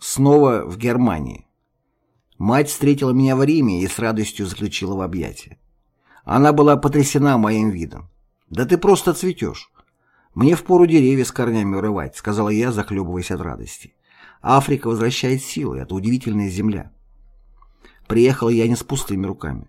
Снова в Германии. Мать встретила меня в Риме и с радостью заключила в объятия. Она была потрясена моим видом. «Да ты просто цветешь. Мне впору деревья с корнями урывать», — сказала я, захлебываясь от радости. «Африка возвращает силы, это удивительная земля». Приехал я не с пустыми руками.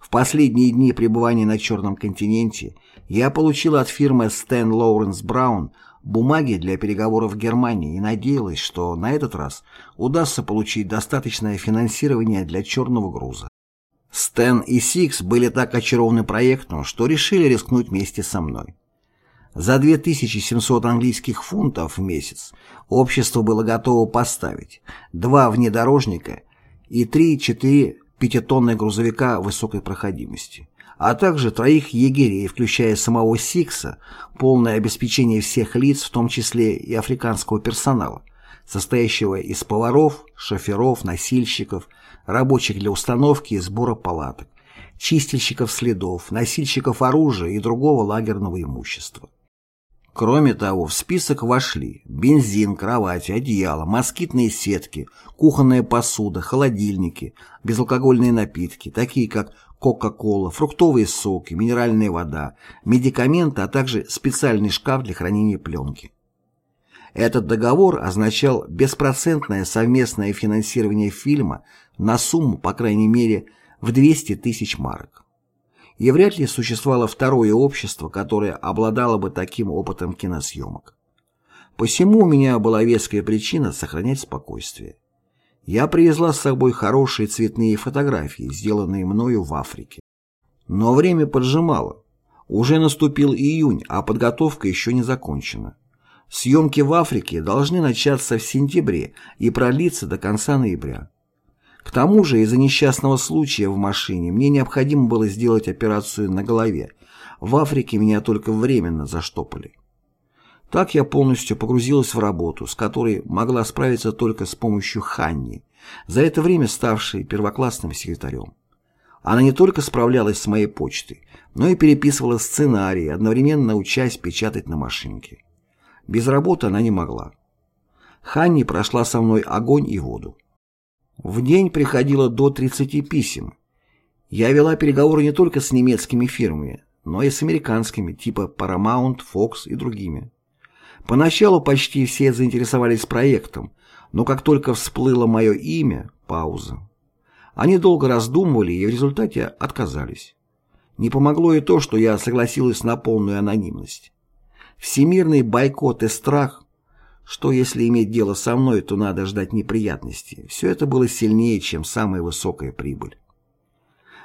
В последние дни пребывания на Черном континенте я получил от фирмы Стэн Лоуренс Браун бумаги для переговоров в Германии и надеялась, что на этот раз удастся получить достаточное финансирование для черного груза. Стэн и Сикс были так очарованы проектом, что решили рискнуть вместе со мной. За 2700 английских фунтов в месяц общество было готово поставить два внедорожника и 3-4 пятитонных грузовика высокой проходимости а также троих егерей, включая самого Сикса, полное обеспечение всех лиц, в том числе и африканского персонала, состоящего из поваров, шоферов, носильщиков, рабочих для установки и сбора палаток, чистильщиков следов, носильщиков оружия и другого лагерного имущества. Кроме того, в список вошли бензин, кровати, одеяло, москитные сетки, кухонная посуда, холодильники, безалкогольные напитки, такие как кока-кола, фруктовые соки, минеральная вода, медикаменты, а также специальный шкаф для хранения пленки. Этот договор означал беспроцентное совместное финансирование фильма на сумму, по крайней мере, в 200 тысяч марок. И вряд ли существовало второе общество, которое обладало бы таким опытом киносъемок. Посему у меня была веская причина сохранять спокойствие. Я привезла с собой хорошие цветные фотографии, сделанные мною в Африке. Но время поджимало. Уже наступил июнь, а подготовка еще не закончена. Съемки в Африке должны начаться в сентябре и продлиться до конца ноября. К тому же из-за несчастного случая в машине мне необходимо было сделать операцию на голове. В Африке меня только временно заштопали. Так я полностью погрузилась в работу, с которой могла справиться только с помощью Ханни, за это время ставшей первоклассным секретарем. Она не только справлялась с моей почтой, но и переписывала сценарии, одновременно учась печатать на машинке. Без работы она не могла. Ханни прошла со мной огонь и воду. В день приходило до 30 писем. Я вела переговоры не только с немецкими фирмами, но и с американскими, типа Paramount, Fox и другими. Поначалу почти все заинтересовались проектом, но как только всплыло мое имя, пауза. Они долго раздумывали и в результате отказались. Не помогло и то, что я согласилась на полную анонимность. Всемирный бойкот и страх, что если иметь дело со мной, то надо ждать неприятностей, все это было сильнее, чем самая высокая прибыль.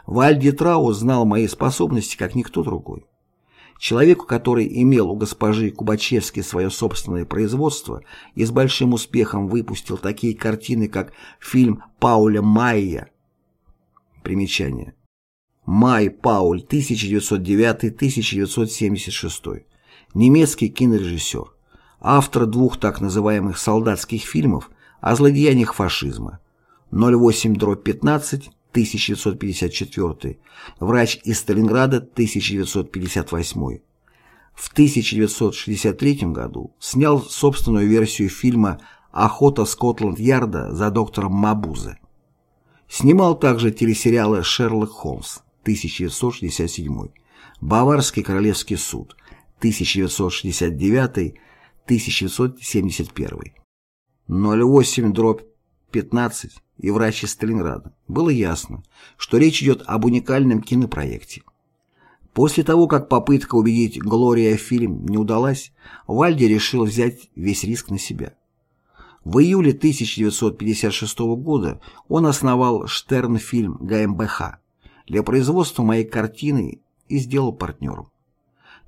Вальди Трау знал мои способности, как никто другой. Человеку, который имел у госпожи Кубачевски свое собственное производство и с большим успехом выпустил такие картины, как фильм Пауля Майя. Примечание. Май Пауль, 1909-1976. Немецкий кинорежиссер. Автор двух так называемых солдатских фильмов о злодеяниях фашизма. 08-15 1954, врач из Сталинграда 1958. В 1963 году снял собственную версию фильма «Охота Скотланд-Ярда за доктором Мабузе». Снимал также телесериалы «Шерлок Холмс» 1967, «Баварский королевский суд» 1969-1971, 08 дробь 15 и врач из Сталинграда, было ясно, что речь идет об уникальном кинопроекте. После того, как попытка убедить Глория фильм не удалась, Вальди решил взять весь риск на себя. В июле 1956 года он основал Штернфильм ГМБХ для производства моей картины и сделал партнером.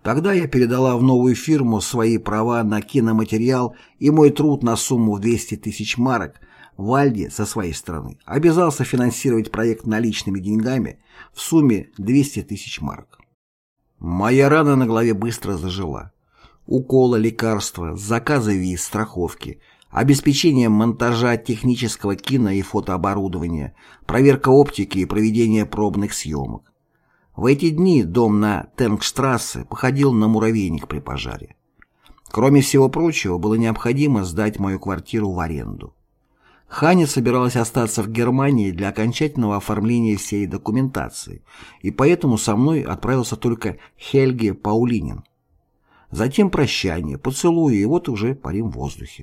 Тогда я передала в новую фирму свои права на киноматериал и мой труд на сумму в 200 тысяч марок Вальди со своей стороны обязался финансировать проект наличными деньгами в сумме 200 тысяч марок. Моя рана на голове быстро зажила. Уколы, лекарства, заказы виз, страховки, обеспечение монтажа технического кино и фотооборудования, проверка оптики и проведение пробных съемок. В эти дни дом на Тенгштрассе походил на муравейник при пожаре. Кроме всего прочего, было необходимо сдать мою квартиру в аренду. Ханя собиралась остаться в Германии для окончательного оформления всей документации, и поэтому со мной отправился только Хельге Паулинин. Затем прощание, поцелуи, и вот уже парим в воздухе.